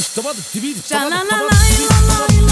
Stop tibi, la la